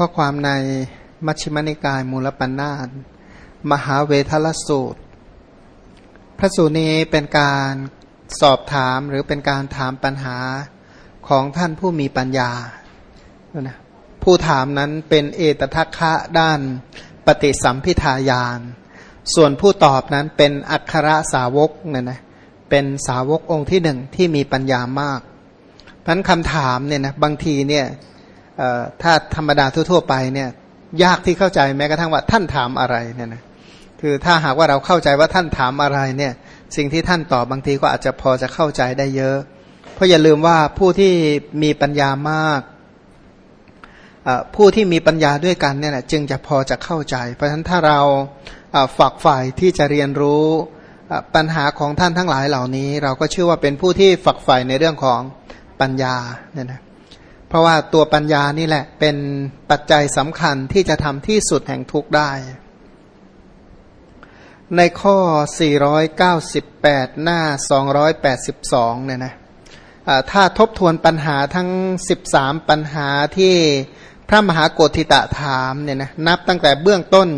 ข้อความในมัชฌิมนิกายมูลปัญนาตมหาเวทลสูตร พระสูตรนี้เป็นการสอบถามหรือเป็นการถามปัญหาของท่านผู้มีปัญญานะผู้ถามนั้นเป็นเอตทัคคะด้านปฏิสัมพิทายาน ส่วนผู้ตอบนั้นเป็นอัครสาวกเนี่ยนะเป็นสาวกองค์ที่หนึ่งที่มีปัญญามากพันคำถามเนี่ยนะบางทีเนี่ย ถ้าธรรมดาทั่วๆไปเนี่ยยากที่เข้าใจแม้กระทั่งว่าท่านถามอะไรเนี่ยนะคือถ้าหากว่าเราเข้าใจว่าท่านถามอะไรเนี่ยสิ่งที่ท่านตอบบางทีก็อาจจะพอจะเข้าใจได้เยอะ เพราะอย่าลืมว่าผู้ที่มีปัญญามากผู้ที่มีปัญญาด้วยกันเนี่ยจึงจะพอจะเข้าใจ เพราะฉะนั้นถ้าเราฝักฝ่ายที่จะเรียนรู้ปัญหาของท่านทั้งหลายเหล่านี้ เราก็เชื่อว่าเป็นผู้ที่ฝักฝ่ายในเรื่องของปัญญาเนี่ยนะ เพราะว่าตัวปัญญานี่แหละ เป็นปัจจัยสำคัญที่จะทำที่สุดแห่งทุกข์ได้ ในข้อ 498 หน้า 282 เนี่ยนะถ้าทบทวนปัญหาทั้ง 13 ปัญหาที่พระมหาโกธิตะถามเนี่ยนะนับตั้งแต่เบื้องต้น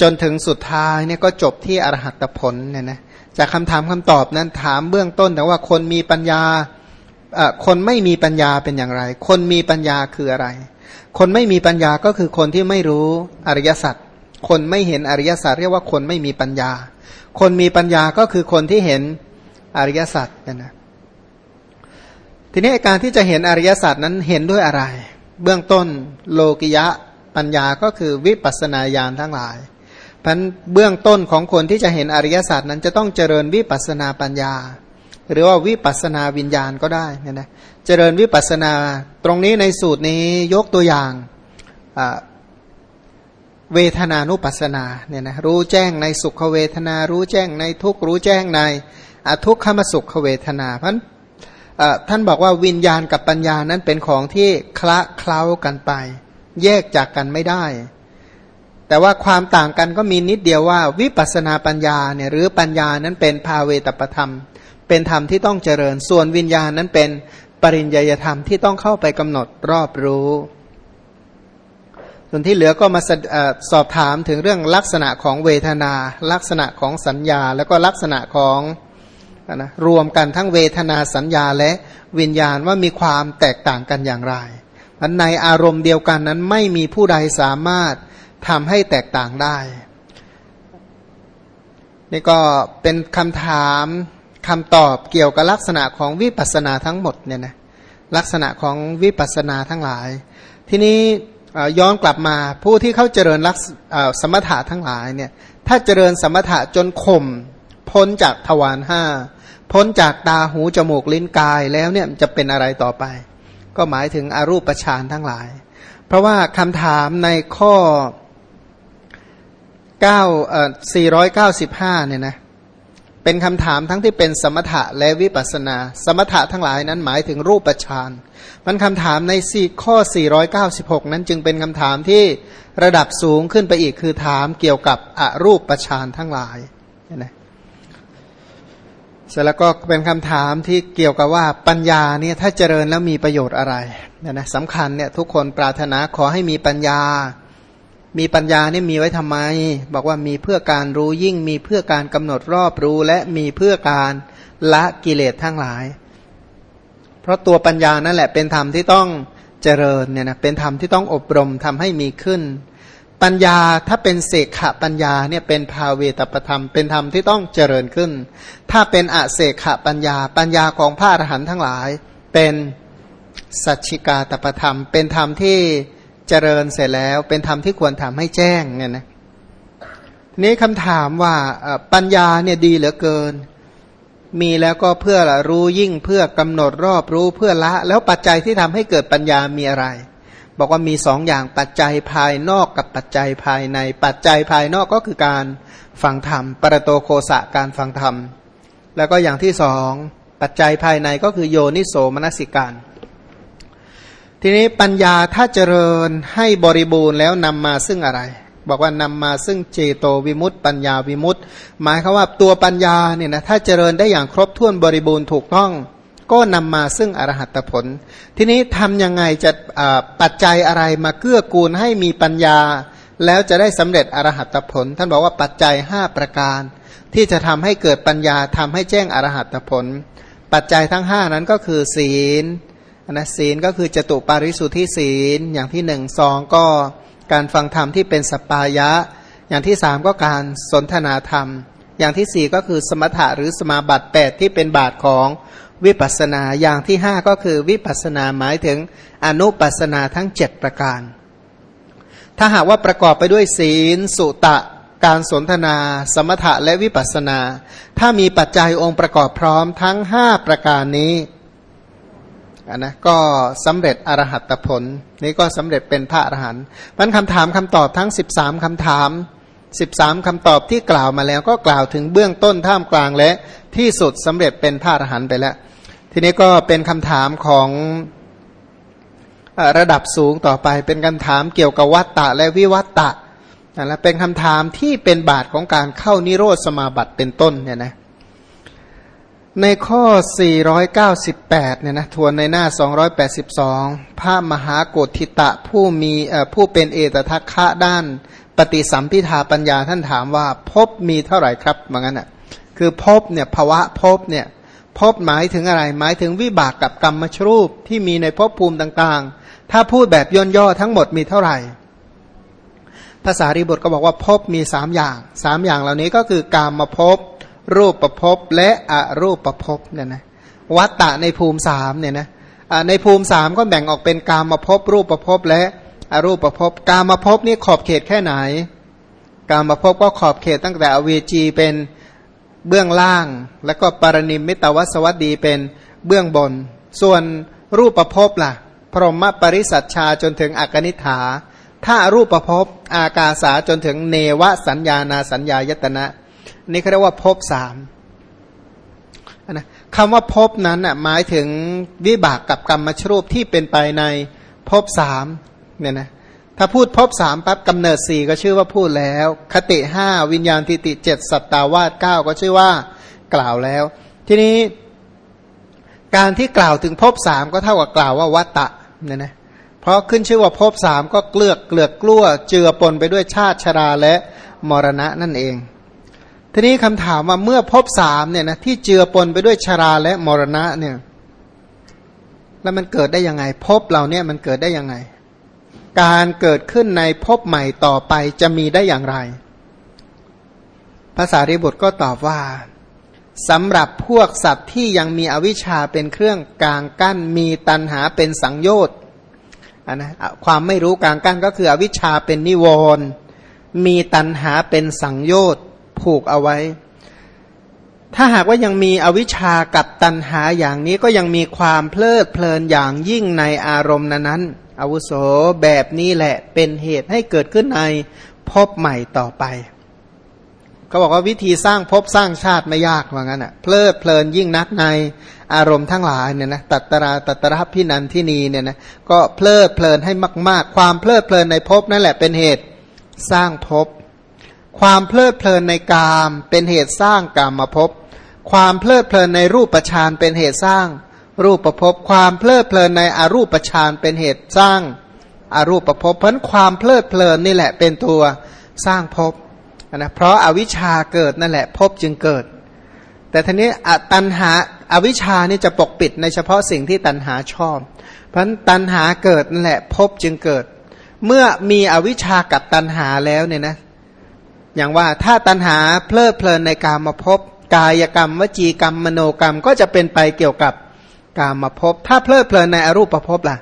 จนถึงสุดท้ายเนี่ยก็จบที่อรหัตผลเนี่ยนะจากคำถามคำตอบนั้นถามเบื้องต้นแต่ว่าคนมีปัญญา คนไม่มีปัญญาเป็นอย่างไร คนมีปัญญาคืออะไร คนไม่มีปัญญาก็คือคนที่ไม่รู้อริยสัจ คนไม่เห็นอริยสัจเรียกว่าคนไม่มีปัญญา คนมีปัญญาก็คือคนที่เห็นอริยสัจนะนะ ทีนี้การที่จะเห็นอริยสัจนั้นเห็นด้วยอะไร เบื้องต้นโลกิยะปัญญาก็คือวิปัสนาญาณทั้งหลายพันเบื้องต้นของคนที่จะเห็นอริยสัจนั้นจะต้องเจริญวิปัสนาปัญญา หรือว่าวิปัสนาวิญญาณก็ได้เนะนะเจริญวิปัสนาตรงนี้ในสูตรนี้ยกตัวอย่างเวทนานุปัสนาเนี่ยนะรู้แจ้งในสุขเวทนา รู้แจ้งในทุกรู้แจ้งในอทุกขมสุขเวทนาพราะท่านบอกว่าวิญญาณกับปัญญานั้นเป็นของที่คละเคล้ากันไป แยกจากกันไม่ได้ แต่ว่าความต่างกันก็มีนิดเดียวว่า วิปัสนาปัญญาเนี่ยหรือปัญญานั้นเป็นภาเวตประธรรม เป็นธรรมที่ต้องเจริญ ส่วนวิญญาณนั้นเป็นปริญญาธรรมที่ต้องเข้าไปกำหนดรอบรู้ ส่วนที่เหลือก็มาสอบถามถึงเรื่องลักษณะของเวทนา ลักษณะของสัญญา แล้วก็ลักษณะของนะรวมกันทั้งเวทนาสัญญาและวิญญาณว่ามีความแตกต่างกันอย่างไรมันในอารมณ์เดียวกันนั้นไม่มีผู้ใดสามารถทำให้แตกต่างได้ นี่ก็เป็นคำถาม คำตอบเกี่ยวกับลักษณะของวิปัสสนาทั้งหมดเนี่ยนะลักษณะของวิปัสสนาทั้งหลาย ทีนี้ย้อนกลับมาผู้ที่เขาเจริญลักษสมถะทั้งหลายเนี่ยถ้าเจริญสมถะจนข่มพ้นจากทวารห้าพ้นจากตาหูจมูกลิ้นกายแล้วเนี่ยจะเป็นอะไรต่อไป ก็หมายถึงอรูปฌานทั้งหลาย เพราะว่าคำถามในข้อ9เอ่อ495เนี่ยนะ เป็นคำถามทั้งที่เป็นสมถะและวิปัสนา สมถะทั้งหลายนั้นหมายถึงรูปฌานมันคำถามในสี่ข้อ 496 นั้นจึงเป็นคำถามที่ระดับสูงขึ้นไปอีกคือถามเกี่ยวกับอรูปฌานทั้งหลายนะเสร็จแล้วก็เป็นคำถามที่เกี่ยวกับว่าปัญญาเนี่ยถ้าเจริญแล้วมีประโยชน์อะไรเนี่ยนะสำคัญเนี่ยทุกคนปรารถนาขอให้มีปัญญา มีปัญญานี่มีไว้ทำไม บอกว่ามีเพื่อการรู้ยิ่งมีเพื่อการกำหนดรอบรู้และมีเพื่อการละกิเลสทั้งหลาย เพราะตัวปัญญานั่นแหละเป็นธรรมที่ต้องเจริญเนี่ยนะเป็นธรรมที่ต้องอบรมทำให้มีขึ้น ปัญญาถ้าเป็นเสกขะปัญญาเนี่ยเป็นภาเวตประธรรม เป็นธรรมที่ต้องเจริญขึ้น ถ้าเป็นอเสกขะปัญญา ปัญญาของพระอรหันต์ทั้งหลาย เป็นสัจฉิกาตประธรรม เป็นธรรมที่เจริญเสร็จแล้วเป็นธรรมที่ควรทำให้แจ้งเนี่ยนะนี้คำถามว่าปัญญาเนี่ยดีเหลือเกิน มีแล้วก็เพื่อรู้ยิ่งเพื่อกำหนดรอบรู้เพื่อละ แล้วปัจจัยที่ทำให้เกิดปัญญามีอะไร บอกว่ามีสองอย่างปัจจัยภายนอกกับปัจจัยภายใน ปัจจัยภายนอกก็คือการฟังธรรมปรโตโคสะการฟังธรรม แล้วก็อย่างที่สองปัจจัยภายในก็คือโยนิโสมนสิการ ทีนี้ปัญญาถ้าเจริญให้บริบูรณ์แล้วนำมาซึ่งอะไร บอกว่านำมาซึ่งเจโตวิมุตต์ปัญญาวิมุตต์หมายคือว่าตัวปัญญาเนี่ยนะถ้าเจริญได้อย่างครบถ้วนบริบูรณ์ถูกต้อง ก็นำมาซึ่งอรหัตผล ทีนี้ทำยังไงจะปัจจัยอะไรมาเกื้อกูลให้มีปัญญา แล้วจะได้สำเร็จอรหัตผล ท่านบอกว่าปัจจัย 5 ประการ ที่จะทำให้เกิดปัญญาทำให้แจ้งอรหัตผล ปัจจัยทั้ง 5 นั้นก็คือศีล นะศีลก็คือจตุปาริสุทธิศีลอย่างที่หนึ่งสองก็การฟังธรรมที่เป็นสปายะ อย่างที่สามก็การสนทนาธรรม อย่างที่สี่ก็คือสมถะหรือสมาบัติแปดที่เป็นบาทของวิปัสนาอย่างที่ห้าก็คือวิปัสนาหมายถึงอนุปัสนาทั้งเจ็ดประการ ถ้าหากว่าประกอบไปด้วยศีล สุตะ การสนทนา สมถะและวิปัสนา ถ้ามีปัจจัยองค์ประกอบพร้อมทั้งห้าประการนี้ นนะก็สำเร็จอรหัตผล นี่ก็สำเร็จเป็นพระอรหันต์มันคำถามคำตอบทั้ง 13คำถาม 13คำตอบที่กล่าวมาแล้วก็กล่าวถึงเบื้องต้นท่ามกลางและที่สุดสำเร็จเป็นพระอรหันต์ไปแล้ว ทีนี้ก็เป็นคำถามของระดับสูงต่อไปเป็นคำถามเกี่ยวกับวัตตะและวิวัตตะและเป็นคำถามที่เป็นบาทของการเข้านิโรธสมาบัติเป็นต้นเนี่ยนะ ในข้อ 498 เนี่ยนะทวนในหน้า 282 พระมหาโกธิตะผู้มีผู้เป็นเอตทัคคะด้านปฏิสัมพิทาปัญญาท่านถามว่าพบมีเท่าไหร่ครับเหมือนกันอะคือพบเนี่ยภาวะพบเนี่ยพบหมายถึงอะไร หมายถึงวิบากกับกรรมมชรูปที่มีในภพภูมิต่างๆ ถ้าพูดแบบย่นย่อทั้งหมดมีเท่าไหร่ ภาษารีบุตรก็บอกว่าพบมีสามอย่างสามอย่างเหล่านี้ก็คือกามมาพบ รูปประพบและอรูปประพบเนี่ยนะวัตตะในภูมิสามเนี่ยนะในภูมิสามก็แบ่งออกเป็นกามาพบรูปประพบและอรูปประพบกามาพบนี่ขอบเขตแค่ไหน กามาพบก็ขอบเขตตั้งแต่อเวจีเป็นเบื้องล่าง แล้วก็ปารนิมมิตวสวัสดีเป็นเบื้องบน ส่วนรูปประพบล่ะ พรหมปริสัชชาจนถึงอกนิฐาถ้ารูปประพบอากาสาจนถึงเนวสัญญานาสัญญายตนะ นี่เขาเรียกว่าภพสามนะคำว่าภพนั้นน่ะหมายถึงวิบากกับกรรมชรูปที่เป็นไปในภพสามเนี่ยนะถ้าพูดภพสามปั๊บกำเนิดสี่ก็ชื่อว่าพูดแล้ว คติห้าวิญญาณทิติเจ็ดสัตตาวาสเก้าก็ชื่อว่ากล่าวแล้ว ทีนี้การที่กล่าวถึงภพสามก็เท่ากับกล่าวว่าวัตตะเนี่ยนะเพราะขึ้นชื่อว่าภพสามก็เกลือกเกลือกกลั้วเจือปนไปด้วยชาติชราและมรณะนั่นเอง ทีนี้คำถามว่าเมื่อพบสามเนี่ยนะที่เจือปนไปด้วยชราและมรณะเนี่ย แล้วมันเกิดได้ยังไงพบเราเนี่ยมันเกิดได้ยังไง การเกิดขึ้นในพบใหม่ต่อไปจะมีได้อย่างไร ภาษาริบุตรก็ตอบว่าสำหรับพวกสัตว์ที่ยังมีอวิชชาเป็นเครื่องกลางกั้นมีตันหาเป็นสังโยชน์นนะความไม่รู้กลางกั้นก็คืออวิชชาเป็นนิวรณ์มีตันหาเป็นสังโยชน์ ผูกเอาไว้ ถ้าหากว่ายังมีอวิชากับตันหาอย่างนี้ก็ยังมีความเพลิดเพลินอย่างยิ่งในอารมณ์นั้นอาวุโสแบบนี้แหละเป็นเหตุให้เกิดขึ้นในพบใหม่ต่อไปก็บอกว่าวิธีสร้างภพสร้างชาติไม่ยากว่างั้นอะเพลิดเพลินยิ่งนักในอารมณ์ทั้งหลายเนี่ยนะตัตราตัตระพินันที่นีเนี่ยนะก็เพลิดเพลินให้มาก ๆ ความเพลิดเพลินในภพนั่นแหละเป็นเหตุสร้างภพ ความเพลิดเพลินในกามเป็นเหตุสร้างกามมาพบความเพลิดเพลินในรูปประชานเป็นเหตุสร้าง รูปประพบความเพลิดเพลินในอรูปประชานเป็นเหตุสร้างอารูปประพบเพราะความเพลิดเพลินนี่แหละเป็นตัวสร้างภพนะเพราะอาวิชชาเกิดนั่นแหละภพจึงเกิด แต่ทีนี้ตันหาอาวิชชานี่จะปกปิดในเฉพาะสิ่งที่ตันหาชอบ เพราะตันหาเกิดนั่นแหละภพจึงเกิด เมื่อมีอวิชชากับตันหาแล้วเนี่ยนะ อย่างว่าถ้าตัณหาเพลิดเพลินในการมาพบกายกรรม วจีกรรม มโนกรรมก็จะเป็นไปเกี่ยวกับการมาพบถ้าเพลิดเพลินในอรูปประพบล่ะ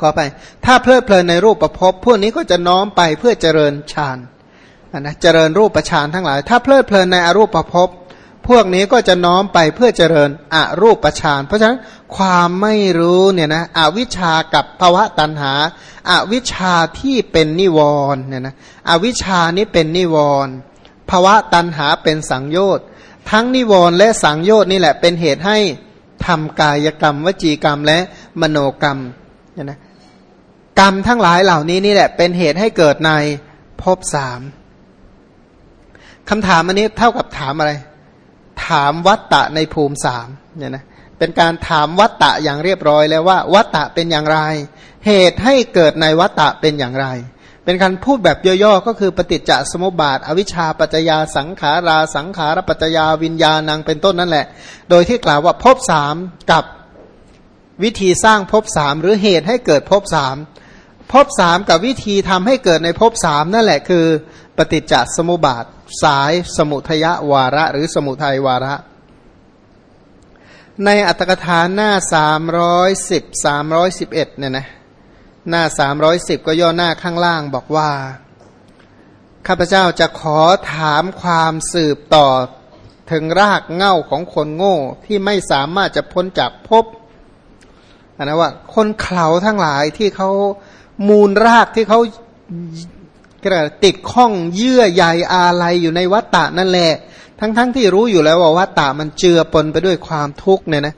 ขอไป ถ้าเพลิดเพลินในรูปประพบพวกนี้ก็จะน้อมไปเพื่อเจริญฌานนะเจริญรูปฌานทั้งหลาย ถ้าเพลิดเพลินในอรูปประพบ พวกนี้ก็จะน้อมไปเพื่อเจริญอรูปประชานเพราะฉะนั้นความไม่รู้เนี่ยนะอวิชชากับภาวะตัณหาอาวิชชาที่เป็นนิวรณ์เนี่ยนะอวิชชานี้เป็นนิวรณ์ภาวะตัณหาเป็นสังโยชน์ทั้งนิวรณ์และสังโยชน์นี่แหละเป็นเหตุให้ทำกายกรรม วจีกรรมและมโนกรรมเนี่ยนะกรรมทั้งหลายเหล่านี้นี่แหละเป็นเหตุให้เกิดในภพสามคำถามอันนี้เท่ากับถามอะไร ถามวัตตะในภูมิสามเนี่ยนะเป็นการถามวัตตะอย่างเรียบร้อยแล้วว่าวัตตะเป็นอย่างไร เหตุให้เกิดในวัตตะเป็นอย่างไร เป็นการพูดแบบย่อๆก็คือปฏิจจสมุปบาท อวิชชาปัจจยาสังขาราสังขารปัจจยาวิญญาณังเป็นต้นนั่นแหละ โดยที่กล่าวว่าภพสามกับวิธีสร้างภพสามหรือเหตุให้เกิดภพสาม ภพสามกับวิธีทำให้เกิดในภพสามนั่นแหละคือ ปฏิจจสมุปบาท สายสมุทยวาระ หรือสมุทัยวาระ ในอัตถกถาหน้าสามร้อยสิบสามร้อยสิบเอ็ดเนี่ยนะหน้าสามร้อยสิบก็ย่อหน้าข้างล่างบอกว่า ข้าพเจ้าจะขอถามความสืบต่อถึงรากเง่าของคนโง่ที่ไม่สามารถจะพ้นจากภพนนะว่าคนเขาทั้งหลายที่เขา มูลรากที่เขาติดข้องเยื่อใยอะไรอยู่ในวัตตะนั่นแหละ ทั้งๆทที่รู้อยู่แล้วว่าวัตตะมันเจือปนไปด้วยความทุกข์เนี่ยนะเ